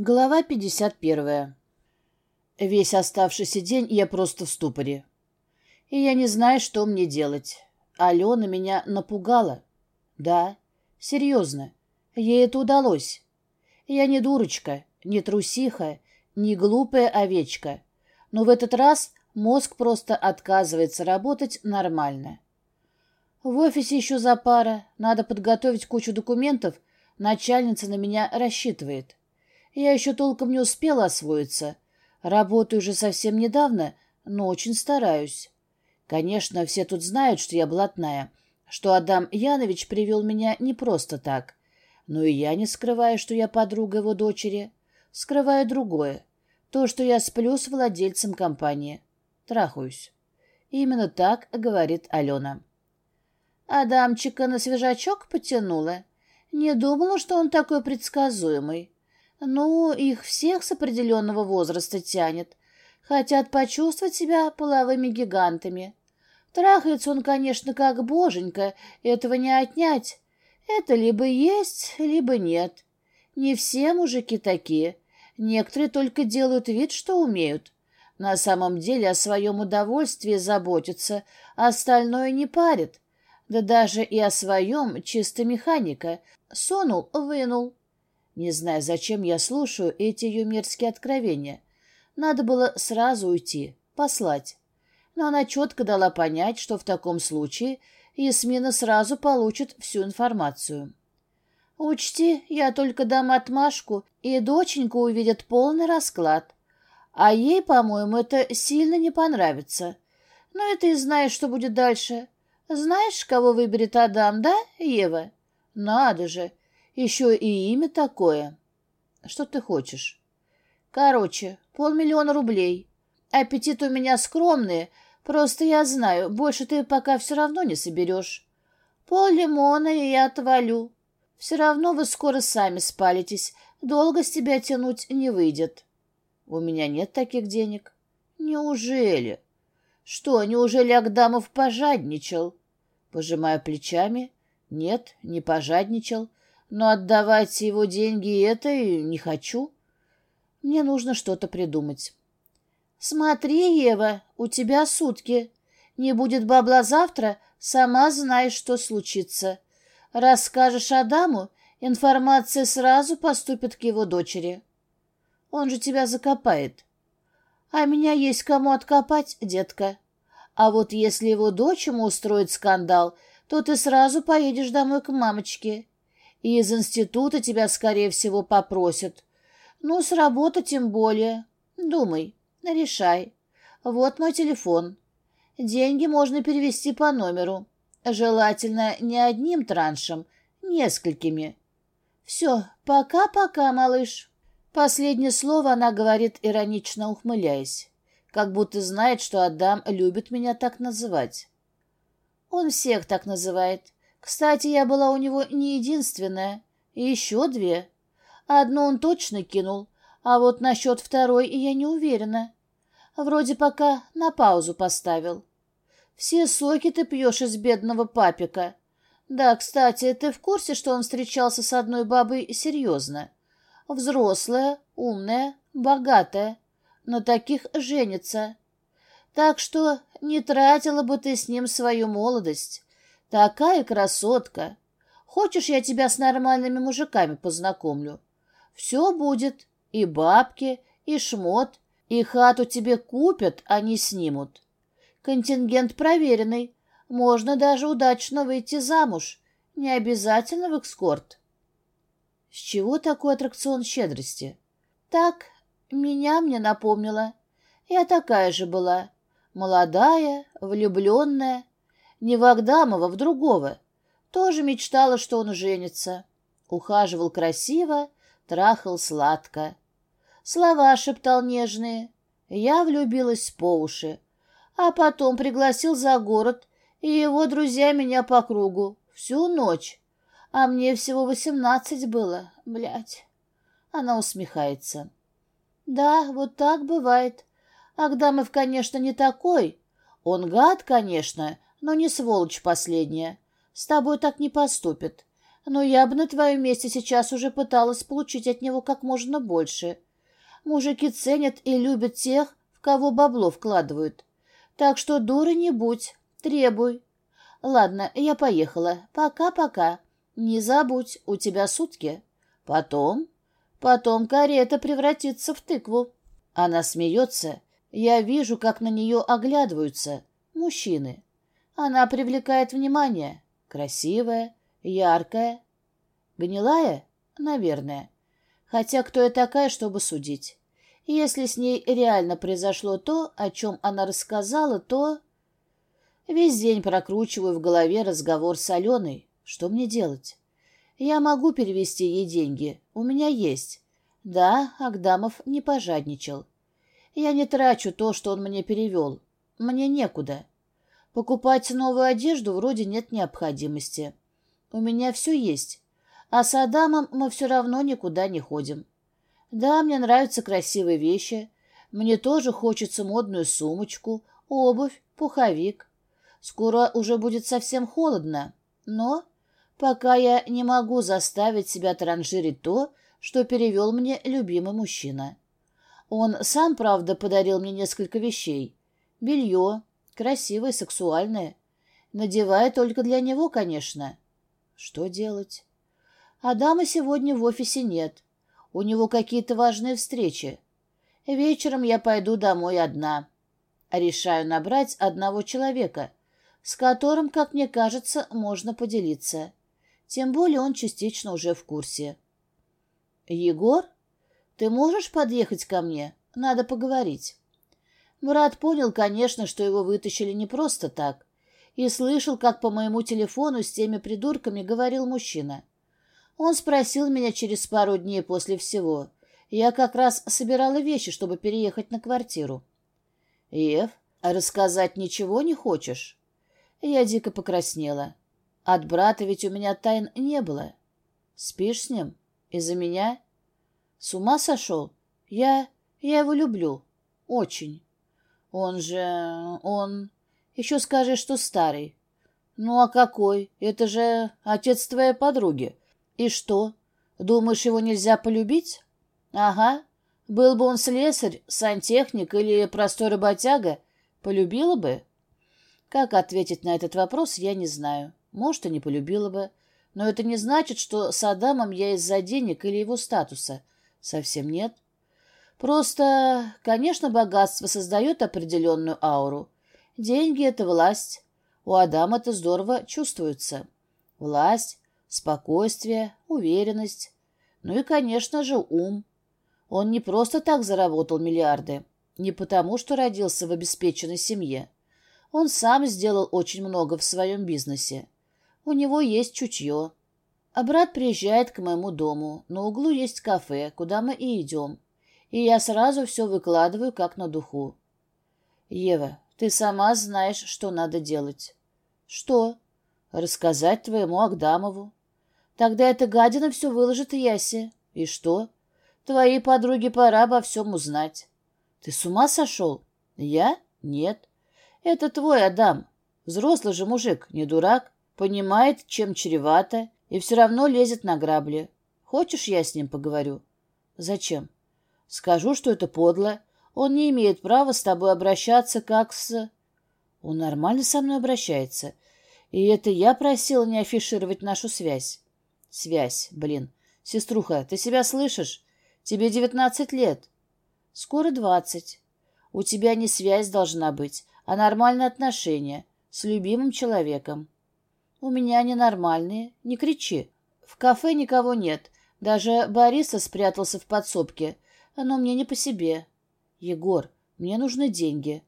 Глава 51. Весь оставшийся день я просто в ступоре. И я не знаю, что мне делать. Алена меня напугала. Да, серьезно, ей это удалось. Я не дурочка, не трусиха, не глупая овечка. Но в этот раз мозг просто отказывается работать нормально. В офисе еще за пара, надо подготовить кучу документов, начальница на меня рассчитывает. Я еще толком не успела освоиться. Работаю уже совсем недавно, но очень стараюсь. Конечно, все тут знают, что я блатная, что Адам Янович привел меня не просто так. Но и я не скрываю, что я подруга его дочери. Скрываю другое. То, что я сплю с владельцем компании. Трахаюсь. Именно так говорит Алена. Адамчика на свежачок потянула. Не думала, что он такой предсказуемый. Ну, их всех с определенного возраста тянет. Хотят почувствовать себя половыми гигантами. Трахается он, конечно, как боженька, этого не отнять. Это либо есть, либо нет. Не все мужики такие. Некоторые только делают вид, что умеют. На самом деле о своем удовольствии заботятся, а остальное не парят. Да даже и о своем чисто механика. Сунул, вынул. Не знаю, зачем я слушаю эти ее мерзкие откровения. Надо было сразу уйти, послать. Но она четко дала понять, что в таком случае Ясмина сразу получит всю информацию. «Учти, я только дам отмашку, и доченька увидит полный расклад. А ей, по-моему, это сильно не понравится. Но это и знаешь, что будет дальше. Знаешь, кого выберет Адам, да, Ева? Надо же, еще и имя такое. Что ты хочешь? Короче, полмиллиона рублей. Аппетит у меня скромный, просто я знаю, больше ты пока все равно не соберешь. Пол лимона и я отвалю. Все равно вы скоро сами спалитесь, долго с тебя тянуть не выйдет. У меня нет таких денег. Неужели? Что, неужели Агдамов пожадничал? Пожимая плечами. Нет, не пожадничал но отдавать его деньги это не хочу. Мне нужно что-то придумать. Смотри, Ева, у тебя сутки. Не будет бабла завтра, сама знаешь, что случится. Расскажешь Адаму, информация сразу поступит к его дочери. Он же тебя закопает. А меня есть кому откопать, детка. А вот если его дочь ему устроит скандал, то ты сразу поедешь домой к мамочке и из института тебя, скорее всего, попросят. Ну, с работы тем более. Думай, решай. Вот мой телефон. Деньги можно перевести по номеру. Желательно не одним траншем, несколькими. Все, пока-пока, малыш. Последнее слово она говорит, иронично ухмыляясь, как будто знает, что Адам любит меня так называть. Он всех так называет. Кстати, я была у него не единственная, еще две. Одну он точно кинул, а вот насчет второй я не уверена. Вроде пока на паузу поставил. Все соки ты пьешь из бедного папика. Да, кстати, ты в курсе, что он встречался с одной бабой серьезно? Взрослая, умная, богатая. На таких женится. Так что не тратила бы ты с ним свою молодость. Такая красотка! Хочешь, я тебя с нормальными мужиками познакомлю? Все будет, и бабки, и шмот, и хату тебе купят, а не снимут. Контингент проверенный, можно даже удачно выйти замуж, не обязательно в экскорт. С чего такой аттракцион щедрости? Так, меня мне напомнила. Я такая же была, молодая, влюбленная, не в Агдамова, в другого. Тоже мечтала, что он женится. Ухаживал красиво, трахал сладко. Слова шептал нежные. Я влюбилась по уши. А потом пригласил за город, и его друзья меня по кругу. Всю ночь. А мне всего восемнадцать было, блядь. Она усмехается. Да, вот так бывает. Агдамов, конечно, не такой. Он гад, конечно, но не сволочь последняя. С тобой так не поступит. Но я бы на твоем месте сейчас уже пыталась получить от него как можно больше. Мужики ценят и любят тех, в кого бабло вкладывают. Так что дура не будь, требуй. Ладно, я поехала. Пока-пока. Не забудь, у тебя сутки. Потом? Потом карета превратится в тыкву. Она смеется. Я вижу, как на нее оглядываются. Мужчины. Она привлекает внимание. Красивая, яркая. Гнилая? Наверное. Хотя кто я такая, чтобы судить? Если с ней реально произошло то, о чем она рассказала, то... Весь день прокручиваю в голове разговор с Аленой. Что мне делать? Я могу перевести ей деньги. У меня есть. Да, Агдамов не пожадничал. Я не трачу то, что он мне перевел. Мне некуда. Покупать новую одежду вроде нет необходимости. У меня все есть. А с Адамом мы все равно никуда не ходим. Да, мне нравятся красивые вещи. Мне тоже хочется модную сумочку, обувь, пуховик. Скоро уже будет совсем холодно. Но пока я не могу заставить себя транжирить то, что перевел мне любимый мужчина. Он сам, правда, подарил мне несколько вещей. Белье, красивое, сексуальное. Надевая только для него, конечно. Что делать? Адама сегодня в офисе нет. У него какие-то важные встречи. Вечером я пойду домой одна. Решаю набрать одного человека, с которым, как мне кажется, можно поделиться. Тем более он частично уже в курсе. «Егор, ты можешь подъехать ко мне? Надо поговорить». Мурат понял, конечно, что его вытащили не просто так, и слышал, как по моему телефону с теми придурками говорил мужчина. Он спросил меня через пару дней после всего. Я как раз собирала вещи, чтобы переехать на квартиру. «Ев, а рассказать ничего не хочешь?» Я дико покраснела. От брата ведь у меня тайн не было. Спишь с ним? Из-за меня? С ума сошел? Я... я его люблю. Очень. Он же... он... Еще скажи, что старый. Ну а какой? Это же отец твоей подруги. И что? Думаешь, его нельзя полюбить? Ага. Был бы он слесарь, сантехник или простой работяга, полюбила бы? Как ответить на этот вопрос, я не знаю. Может, и не полюбила бы. Но это не значит, что с Адамом я из-за денег или его статуса. Совсем нет. Просто, конечно, богатство создает определенную ауру. Деньги — это власть. У Адама это здорово чувствуется. Власть, спокойствие, уверенность. Ну и, конечно же, ум. Он не просто так заработал миллиарды. Не потому, что родился в обеспеченной семье. Он сам сделал очень много в своем бизнесе. У него есть чутье. А брат приезжает к моему дому. На углу есть кафе, куда мы и идем. И я сразу все выкладываю, как на духу. Ева, ты сама знаешь, что надо делать. Что? Рассказать твоему Агдамову. Тогда эта гадина все выложит Ясе. И что? Твоей подруге пора обо всем узнать. Ты с ума сошел? Я? Нет. Это твой Адам. Взрослый же мужик, не дурак. Понимает, чем чревато, и все равно лезет на грабли. Хочешь, я с ним поговорю? Зачем? Скажу, что это подло. Он не имеет права с тобой обращаться как с... Он нормально со мной обращается. И это я просила не афишировать нашу связь. Связь, блин. Сеструха, ты себя слышишь? Тебе девятнадцать лет. Скоро двадцать. У тебя не связь должна быть, а нормальные отношения с любимым человеком. У меня они нормальные, не кричи. В кафе никого нет. Даже Бориса спрятался в подсобке. Но мне не по себе. Егор, мне нужны деньги.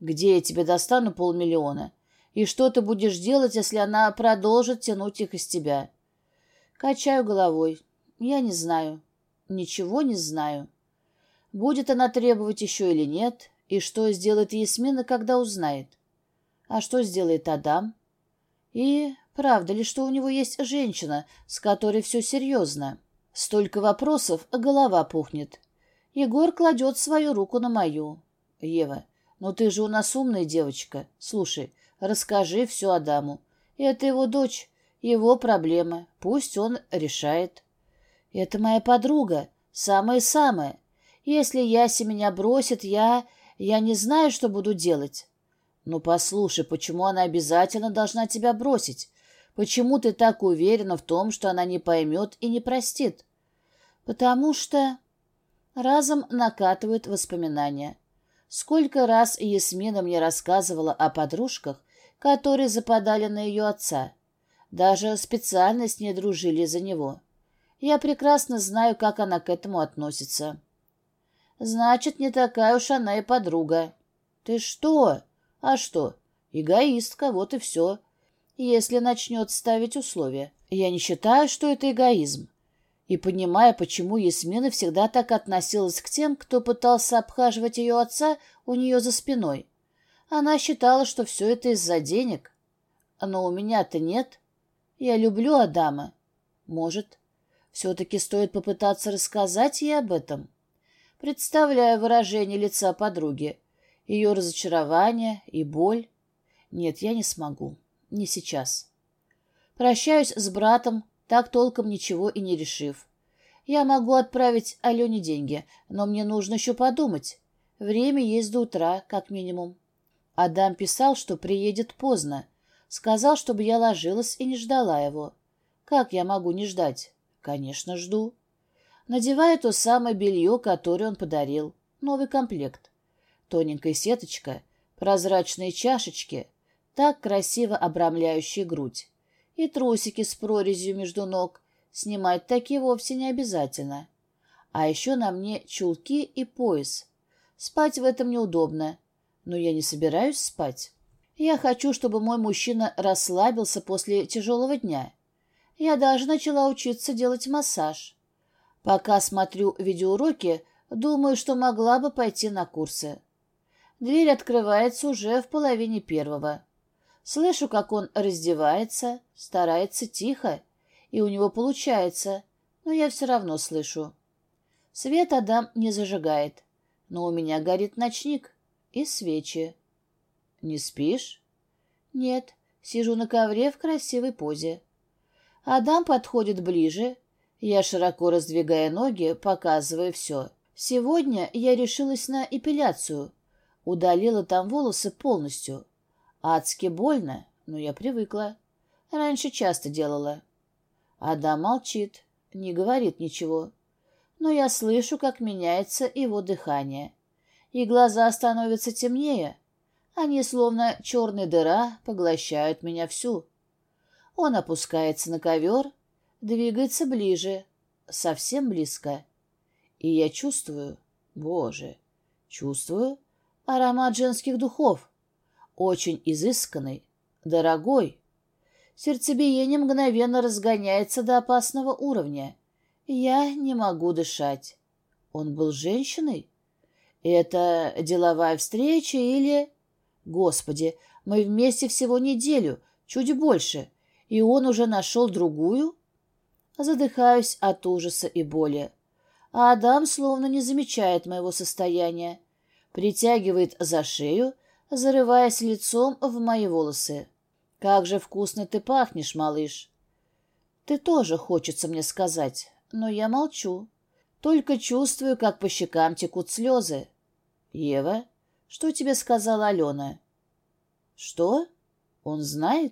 Где я тебе достану полмиллиона? И что ты будешь делать, если она продолжит тянуть их из тебя? Качаю головой. Я не знаю. Ничего не знаю. Будет она требовать еще или нет, и что сделает Ясмина, когда узнает. А что сделает Адам? И правда ли, что у него есть женщина, с которой все серьезно? Столько вопросов, голова пухнет. Егор кладет свою руку на мою. Ева, ну ты же у нас умная девочка. Слушай, расскажи все Адаму. Это его дочь, Его проблемы. Пусть он решает. Это моя подруга. Самая-самая. Если Яся меня бросит, я... Я не знаю, что буду делать. Ну, послушай, почему она обязательно должна тебя бросить? Почему ты так уверена в том, что она не поймет и не простит? Потому что... Разом накатывают воспоминания. Сколько раз Ясмина мне рассказывала о подружках, которые западали на ее отца. Даже специально с ней дружили за него. Я прекрасно знаю, как она к этому относится. Значит, не такая уж она и подруга. Ты что? А что? Эгоистка, вот и все. Если начнет ставить условия. Я не считаю, что это эгоизм. И понимая, почему Ясмина всегда так относилась к тем, кто пытался обхаживать ее отца у нее за спиной. Она считала, что все это из-за денег. Но у меня-то нет. Я люблю Адама. Может, все-таки стоит попытаться рассказать ей об этом. Представляю выражение лица подруги, ее разочарование и боль. Нет, я не смогу. Не сейчас. Прощаюсь с братом, так толком ничего и не решив. Я могу отправить Алене деньги, но мне нужно еще подумать. Время есть до утра, как минимум. Адам писал, что приедет поздно. Сказал, чтобы я ложилась и не ждала его. Как я могу не ждать? Конечно, жду. Надеваю то самое белье, которое он подарил. Новый комплект. Тоненькая сеточка, прозрачные чашечки, так красиво обрамляющие грудь. И трусики с прорезью между ног. Снимать такие вовсе не обязательно. А еще на мне чулки и пояс. Спать в этом неудобно но я не собираюсь спать. Я хочу, чтобы мой мужчина расслабился после тяжелого дня. Я даже начала учиться делать массаж. Пока смотрю видеоуроки, думаю, что могла бы пойти на курсы. Дверь открывается уже в половине первого. Слышу, как он раздевается, старается тихо, и у него получается, но я все равно слышу. Свет Адам не зажигает, но у меня горит ночник и свечи. «Не спишь?» «Нет, сижу на ковре в красивой позе». Адам подходит ближе. Я широко раздвигая ноги, показывая все. Сегодня я решилась на эпиляцию. Удалила там волосы полностью. Адски больно, но я привыкла. Раньше часто делала. Адам молчит, не говорит ничего. Но я слышу, как меняется его дыхание и глаза становятся темнее. Они, словно черная дыра, поглощают меня всю. Он опускается на ковер, двигается ближе, совсем близко. И я чувствую, боже, чувствую аромат женских духов, очень изысканный, дорогой. Сердцебиение мгновенно разгоняется до опасного уровня. Я не могу дышать. Он был женщиной? Это деловая встреча или... Господи, мы вместе всего неделю, чуть больше, и он уже нашел другую? Задыхаюсь от ужаса и боли. А Адам словно не замечает моего состояния. Притягивает за шею, зарываясь лицом в мои волосы. «Как же вкусно ты пахнешь, малыш!» «Ты тоже хочется мне сказать, но я молчу. Только чувствую, как по щекам текут слезы. «Ева, что тебе сказала Алена?» «Что? Он знает?»